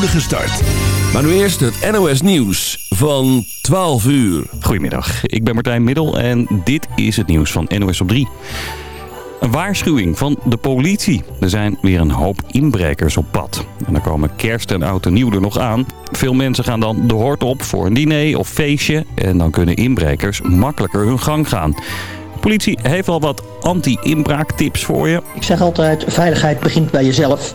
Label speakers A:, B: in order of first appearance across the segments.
A: spoedige start. Maar nu eerst het NOS Nieuws van 12 uur.
B: Goedemiddag, ik ben Martijn Middel en dit is het nieuws van NOS op 3. Een waarschuwing van de politie. Er zijn weer een hoop inbrekers op pad. En dan komen kerst en oud en nieuw er nog aan. Veel mensen gaan dan de hort op voor een diner of feestje. En dan kunnen inbrekers makkelijker hun gang gaan. De politie heeft al wat anti-inbraaktips voor je.
C: Ik zeg altijd, veiligheid begint bij jezelf.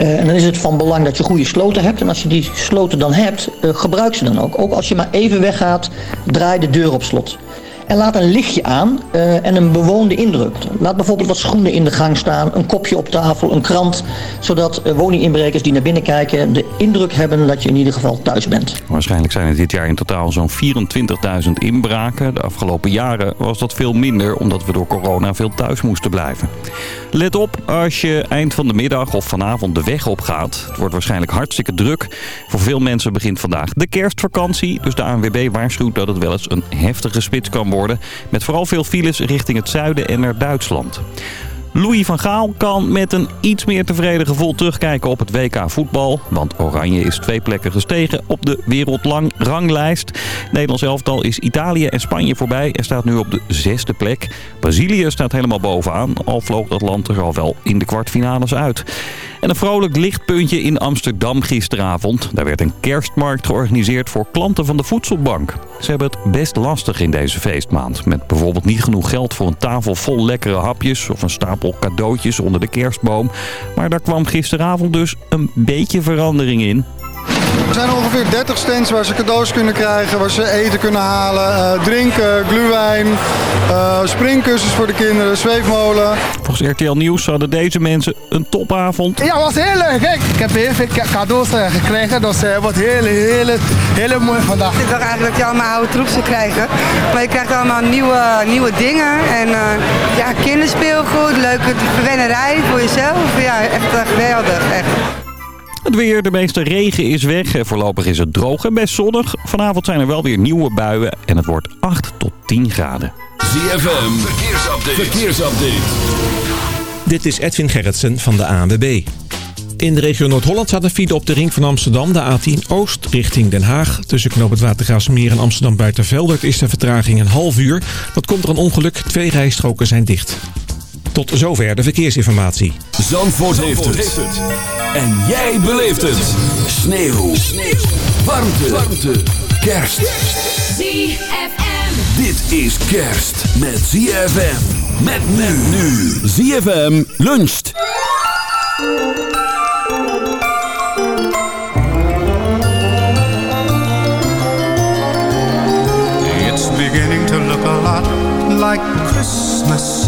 C: Uh, en dan is het van belang dat je goede sloten hebt. En als je die sloten dan hebt, uh, gebruik ze dan ook. Ook als je maar even weggaat, draai de deur op slot. En laat een lichtje aan uh, en een bewoonde indruk. Laat bijvoorbeeld wat schoenen in de gang staan, een kopje op tafel, een krant. Zodat uh, woninginbrekers die naar binnen kijken de indruk hebben dat je in ieder geval thuis bent.
B: Waarschijnlijk zijn er dit jaar in totaal zo'n 24.000 inbraken. De afgelopen jaren was dat veel minder omdat we door corona veel thuis moesten blijven. Let op als je eind van de middag of vanavond de weg op gaat. Het wordt waarschijnlijk hartstikke druk. Voor veel mensen begint vandaag de kerstvakantie. Dus de ANWB waarschuwt dat het wel eens een heftige spits kan worden met vooral veel files richting het zuiden en naar Duitsland. Louis van Gaal kan met een iets meer tevreden gevoel terugkijken op het WK voetbal. Want Oranje is twee plekken gestegen op de wereldlang ranglijst. Nederlands elftal is Italië en Spanje voorbij en staat nu op de zesde plek. Brazilië staat helemaal bovenaan, al vloog dat land er al wel in de kwartfinales uit. En een vrolijk lichtpuntje in Amsterdam gisteravond. Daar werd een kerstmarkt georganiseerd voor klanten van de voedselbank. Ze hebben het best lastig in deze feestmaand. Met bijvoorbeeld niet genoeg geld voor een tafel vol lekkere hapjes... of een stapel cadeautjes onder de kerstboom. Maar daar kwam gisteravond dus een beetje verandering in.
D: Er zijn ongeveer 30 stands waar ze cadeaus kunnen krijgen, waar ze eten kunnen halen, uh, drinken, gluwijn, uh, springkussens voor de kinderen, zweefmolen.
B: Volgens RTL Nieuws hadden deze mensen een topavond.
E: Ja, het was heel leuk. Kijk, ik heb heel veel cadeaus uh, gekregen, dus het wordt heel, heel, heel mooi vandaag.
F: Ik dacht eigenlijk dat je allemaal oude troep zou krijgen, maar je krijgt allemaal nieuwe, nieuwe dingen en ja, kinderspeelgoed, leuke verwennerij voor jezelf. Ja, echt geweldig, echt.
B: Het weer, de meeste regen is weg. Voorlopig is het droog en best zonnig. Vanavond zijn er wel weer nieuwe buien en het wordt 8 tot 10 graden.
A: ZFM, verkeersupdate. verkeersupdate.
G: Dit is Edwin Gerritsen van de ANWB. In de regio Noord-Holland staat een file op de ring van Amsterdam, de A10 Oost, richting Den Haag. Tussen knoop het Watergraafsmeer en Amsterdam Buitenveldert is de vertraging een half uur. Dat komt door een ongeluk, twee rijstroken zijn dicht. Tot zover de verkeersinformatie.
A: Zandvoort, Zandvoort heeft, het. heeft, het. En jij beleeft het. Sneeuw. Sneeuw. Warmte. Warmte. Kerst.
H: ZFM.
A: Dit is kerst met ZFM. Met men nu. ZFM luncht.
I: It's beginning to look a lot like Christmas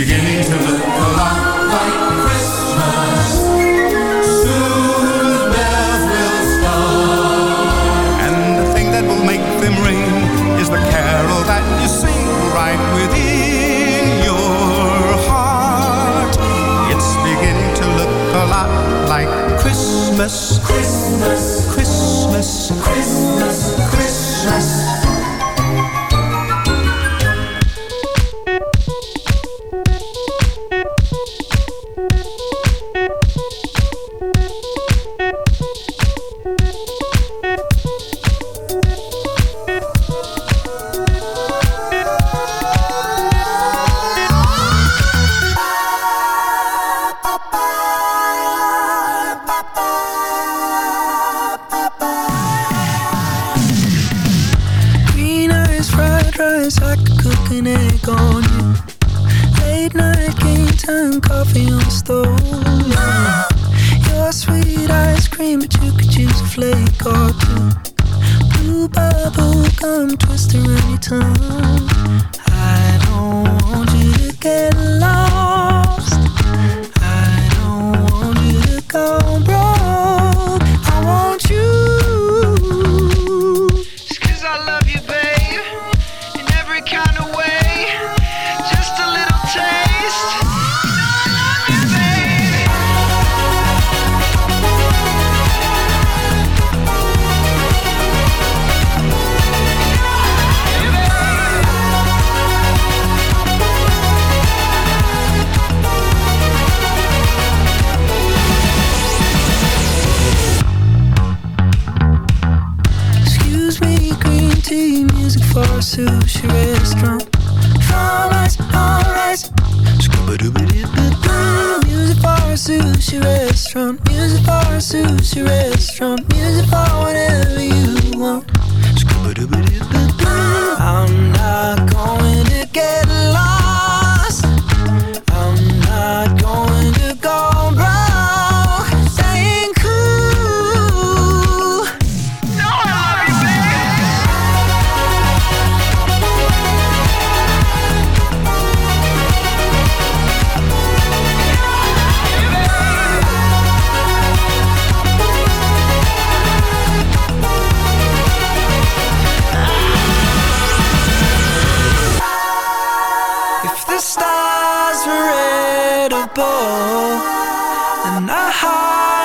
H: Beginning to look a lot like Christmas. Soon the bells will start.
I: And the thing that will make them ring is the carol that you sing right within your heart. It's beginning to look a lot like Christmas, Christmas, Christmas, Christmas,
A: rice, I could cook an egg on you. Late night game time, coffee on the stove. Your sweet ice cream, but you could use a flake or two. Blue bubble gum twist around your tongue. I don't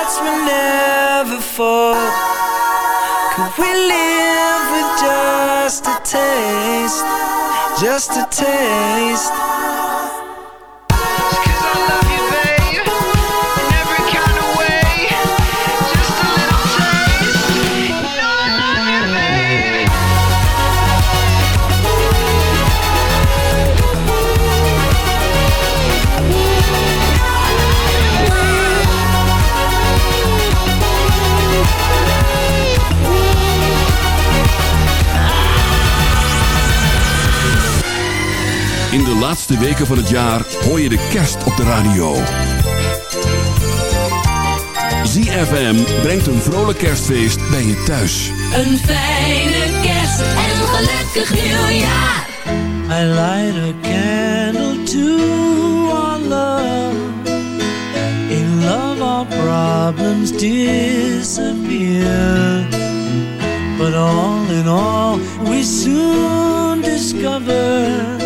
A: hearts will never fall. Could we live with just a taste? Just a taste
H: de laatste weken van het jaar hoor je de kerst op de radio. ZFM brengt een vrolijk kerstfeest bij je thuis.
J: Een fijne kerst en een gelukkig nieuwjaar.
A: I light a candle to our love. In love, our problems disappear. But all in all, we soon discover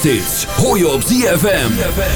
A: kerst. Hoor je op ZFM.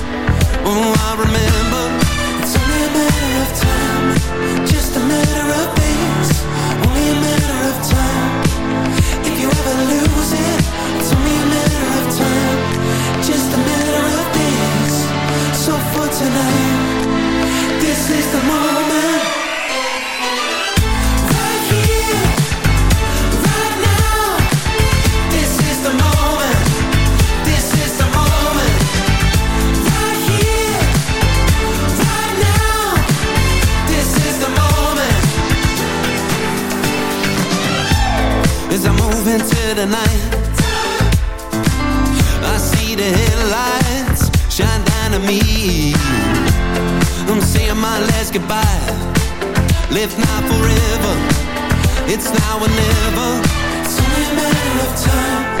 K: Oh, I remember. It's only a matter of time, just a matter of days. Only a matter of time. If you ever lose it, it's only a matter of time, just a matter of days. So for tonight, this is the moment. Into the night, I see the headlights shine down on me. I'm saying my last goodbye. Live now forever. It's now or never. It's only a matter of time.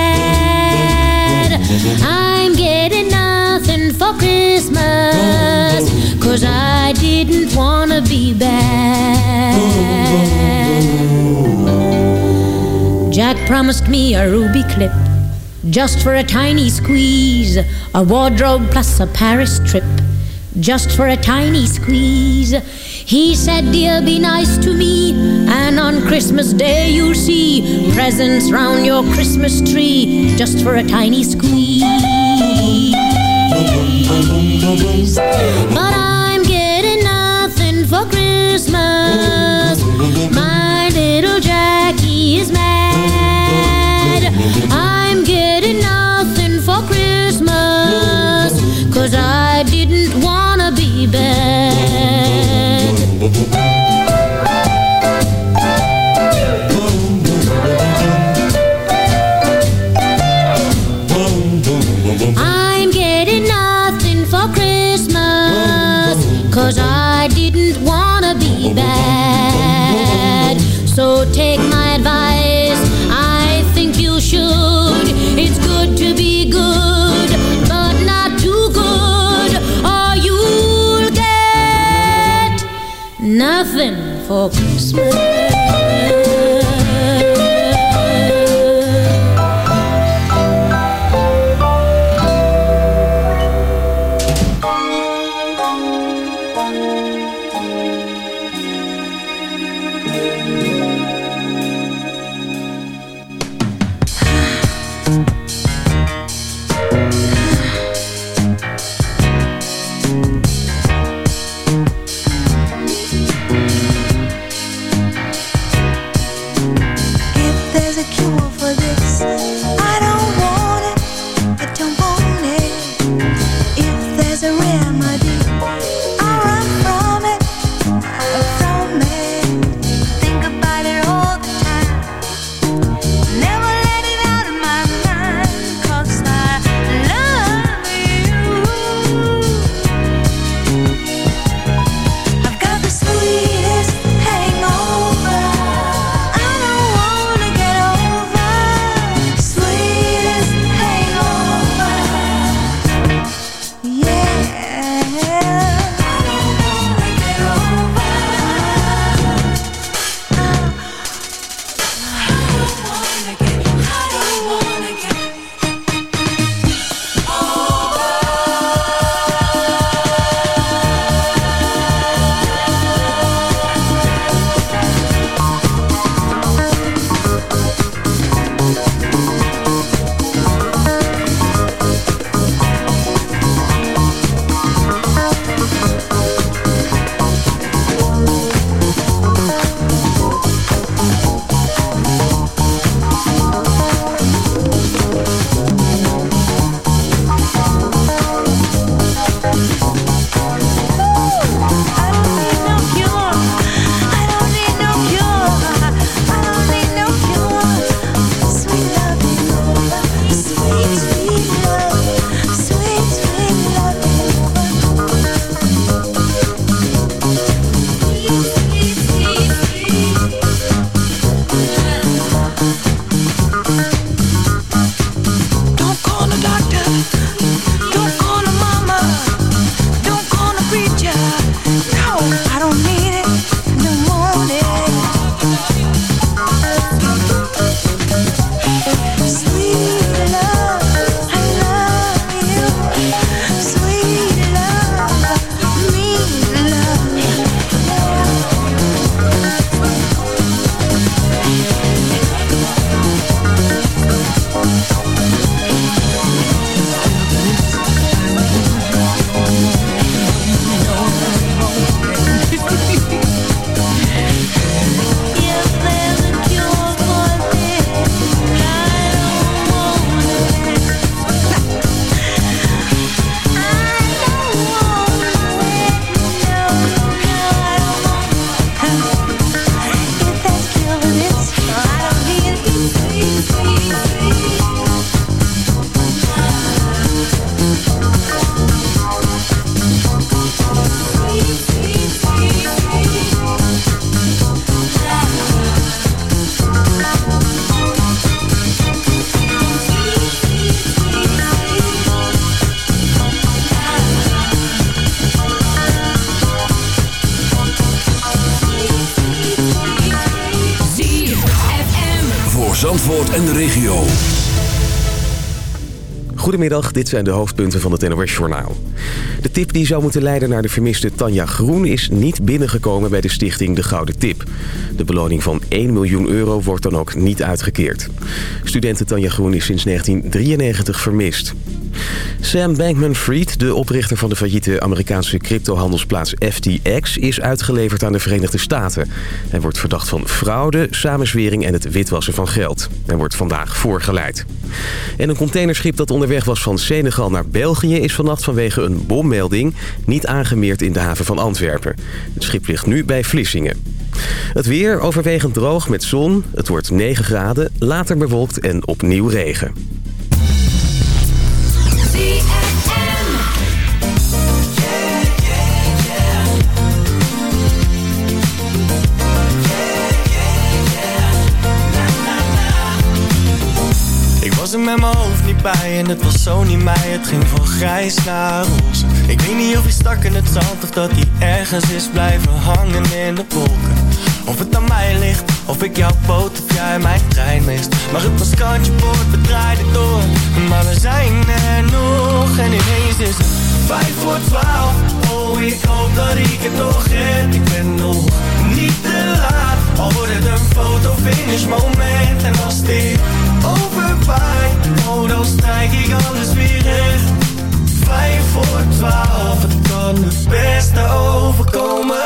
L: I'm getting nothing for Christmas. Cause I didn't wanna be bad. Jack promised me a ruby clip just for a tiny squeeze, a wardrobe plus a Paris trip just for a tiny squeeze. He said, Dear, be nice to me, and on Christmas Day you'll see presents round your Christmas tree just for a tiny squeeze. But I'm
K: Goedemiddag, dit zijn de hoofdpunten van het NOS-journaal. De tip die zou moeten leiden naar de vermiste Tanja Groen is niet binnengekomen bij de stichting De Gouden Tip. De beloning van 1 miljoen euro wordt dan ook niet uitgekeerd. Studenten Tanja Groen is sinds 1993 vermist. Sam Bankman-Fried, de oprichter van de failliete Amerikaanse cryptohandelsplaats FTX, is uitgeleverd aan de Verenigde Staten. Hij wordt verdacht van fraude, samenzwering en het witwassen van geld. Hij wordt vandaag voorgeleid. En een containerschip dat onderweg was van Senegal naar België is vannacht vanwege een bommelding niet aangemeerd in de haven van Antwerpen. Het schip ligt nu bij Vlissingen. Het weer overwegend droog met zon. Het wordt 9 graden, later bewolkt en opnieuw regen.
M: En het was zo niet mij Het ging van grijs naar roze. Ik weet niet of hij stak in het zand Of dat hij ergens is blijven hangen in de wolken. Of het aan mij ligt Of ik jouw boot of jij mijn trein mist. Maar het was kantje boord, we draaiden door. Maar we zijn er nog En ineens is het vijf voor twaalf. Oh, ik hoop dat ik het nog red. Ik ben nog niet te laat. Al wordt het een foto finish moment En als dit overwaait. Oh, dan strijk ik alles weer recht Vijf voor twaalf Het kan het beste overkomen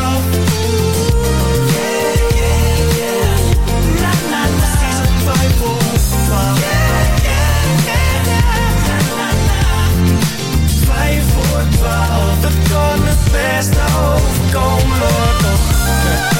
M: best overkomen, maar toch.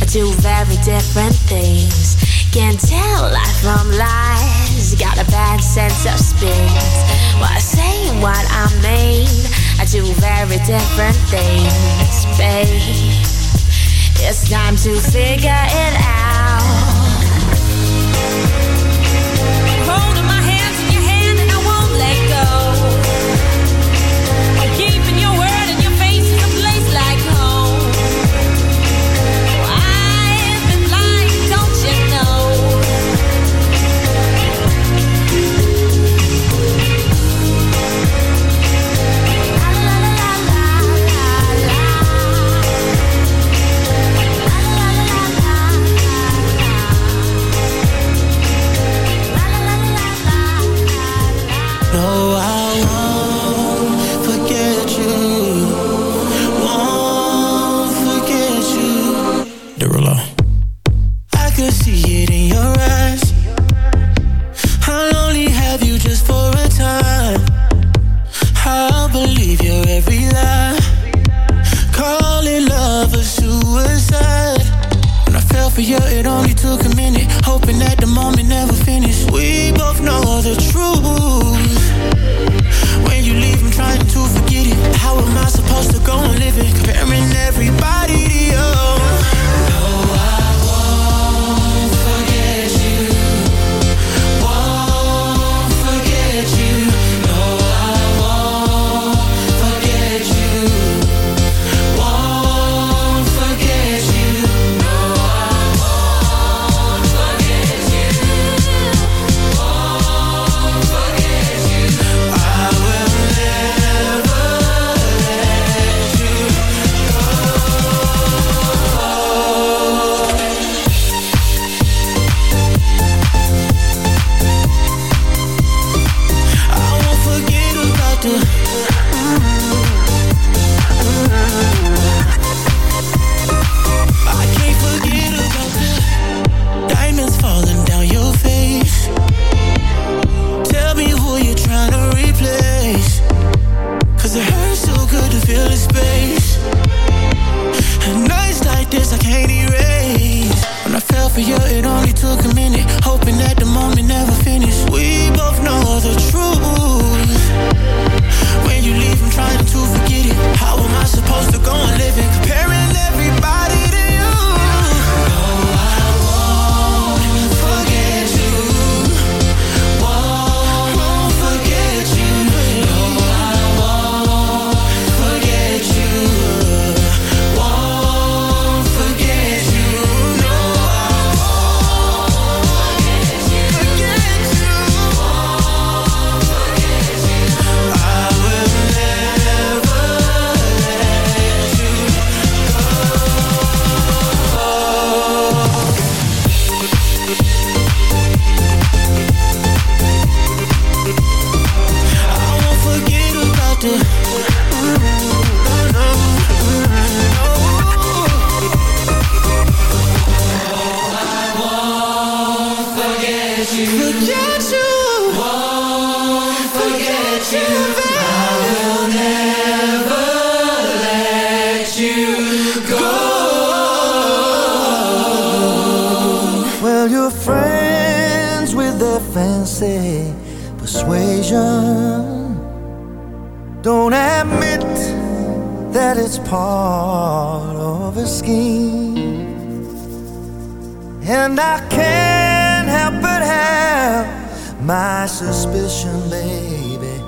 N: I
M: do very different things. Can't tell lies from lies. Got a bad sense of spin. What I say what I mean. I do very different things, babe. It's time to figure it out. All your
O: friends with their fancy persuasion don't admit that it's part of a scheme. And I can't help but have my suspicion, baby.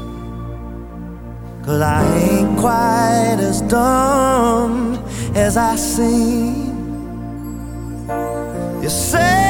O: Cause I ain't quite as dumb as I seem. You say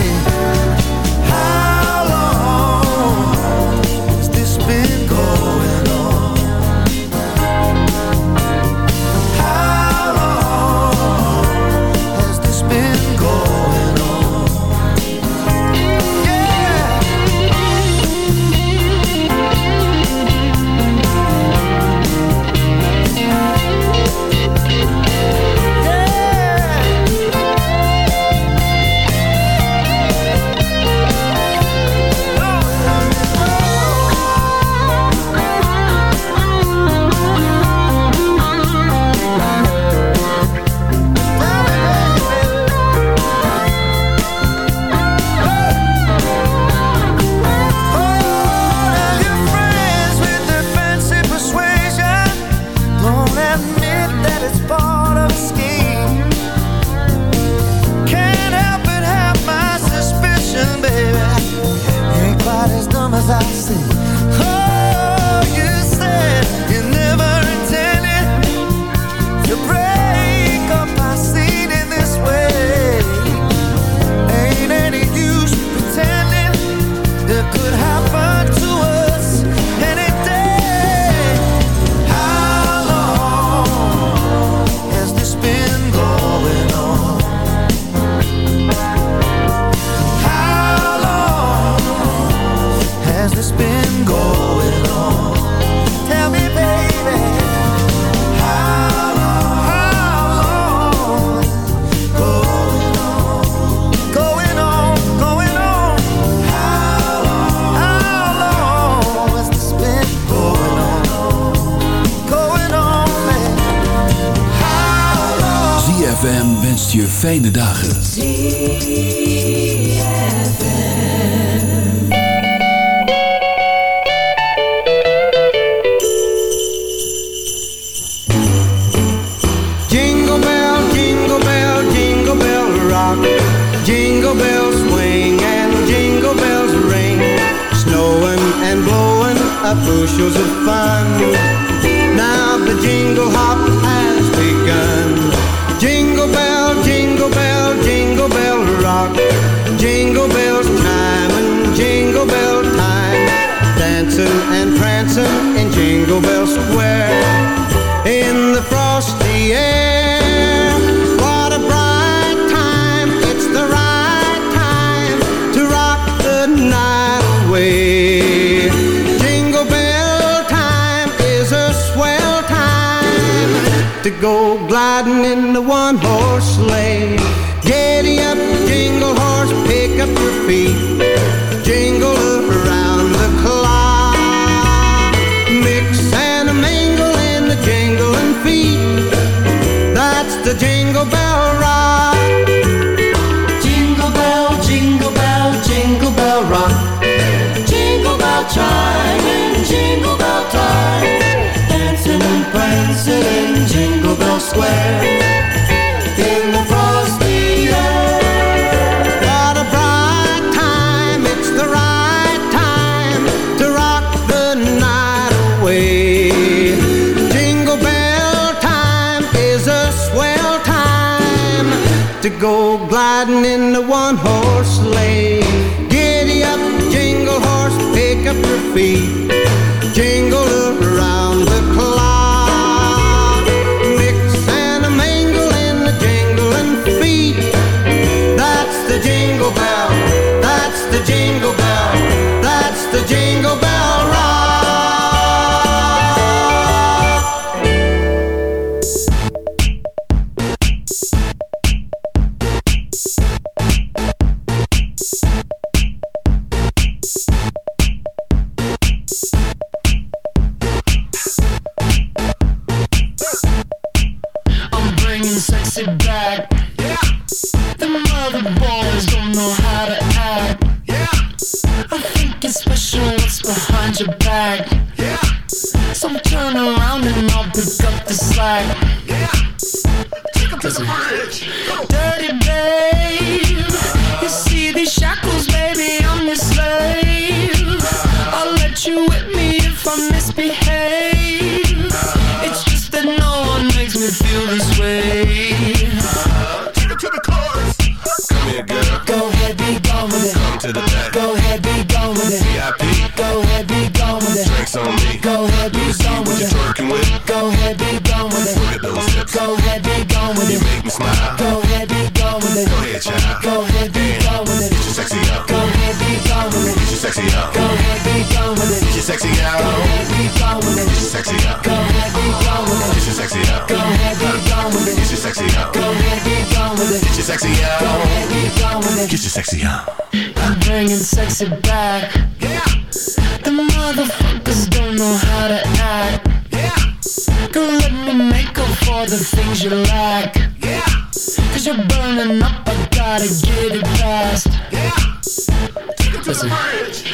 P: fijne dagen.
Q: Get
A: it fast. Yeah. Listen. Dirty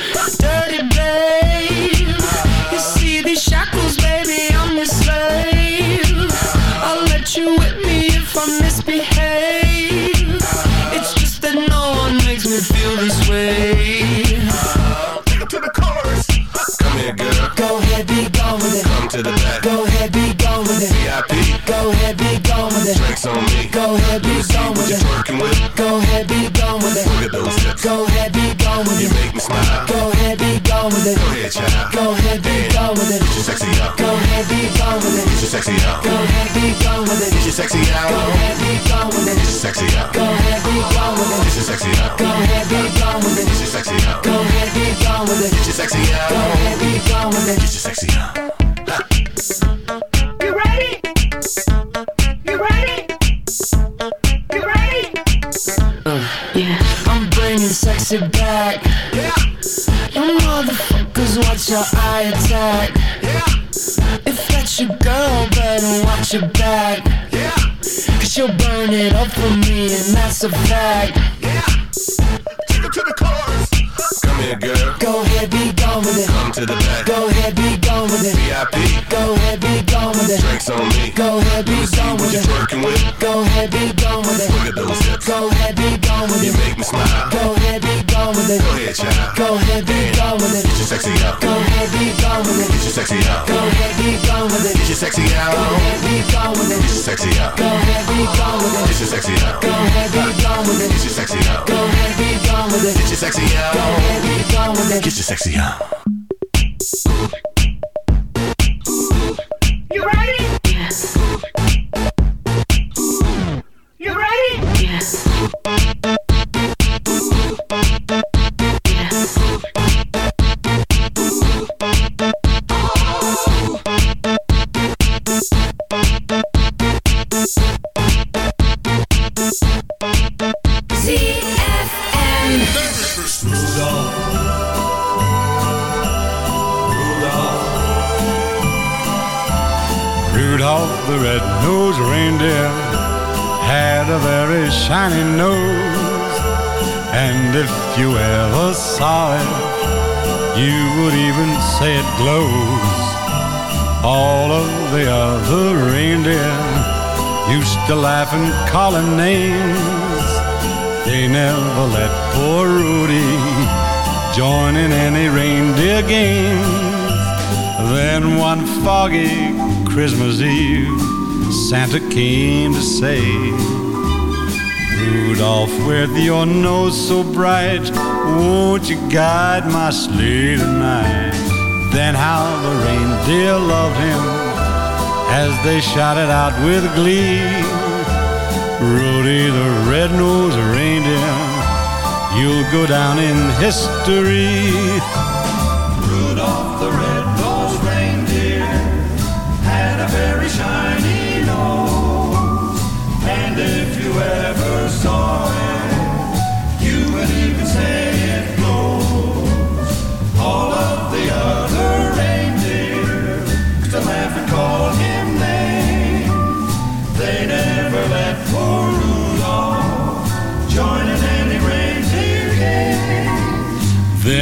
A: gone with it. Go ahead,
Q: child.
A: Go ahead, be gone with it.
Q: Get your sexy out.
A: Go ahead, be gone with it.
Q: Get your sexy out.
A: Go ahead, be gone with it.
Q: Get your sexy out.
A: Go ahead, be gone with it.
Q: Get your sexy out.
A: Go ahead, be gone with it.
Q: Get your sexy out.
A: Go ahead, be gone with it.
Q: Get your sexy out.
A: Go ahead, be gone with it.
Q: Get your sexy out.
A: Go ahead, be gone with it.
Q: Get your sexy out.
A: You ready? You ready? You ready? Uh, yeah. I'm bringing sexy back. Yeah. You motherfuckers watch your eye attack. Yeah. If that's your girl, better watch your back. Yeah. Cause she'll burn it up for me, and that's a fact.
Q: Yeah. Take it to the chorus. Here, girl.
A: Go ahead, be gone with it.
Q: Come to the back.
A: Go ahead, be gone with it.
Q: VIP.
A: Go ahead, be gone with it.
Q: Drinks on me.
A: Go ahead, be gone with it.
Q: twerking with?
A: Go ahead, be gone with it.
Q: Look at those hips.
A: Go ahead, be gone with it.
Q: You make me smile.
A: Go ahead, be gone with it.
Q: Go ahead, child.
A: Go ahead, be gone with it.
Q: Get your sexy out.
A: Go ahead, be gone with it.
Q: Get your sexy out.
A: Go ahead, be gone with it.
Q: Get your sexy out.
A: Go ahead, be gone with it.
Q: Get your sexy out.
A: Go ahead, be gone with it.
Q: Get your sexy out.
A: Go ahead, be gone with it.
Q: Get your sexy out.
A: Go ahead, be gone with it.
Q: Get your sexy out.
A: Go ahead, be gone with it.
Q: Get your sexy out.
R: With your nose so bright, won't you guide my sleigh tonight? Then how the reindeer loved him as they shouted out with glee. Rudolph the red-nosed reindeer, you'll go down in history.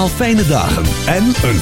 H: Allemaal fijne dagen en een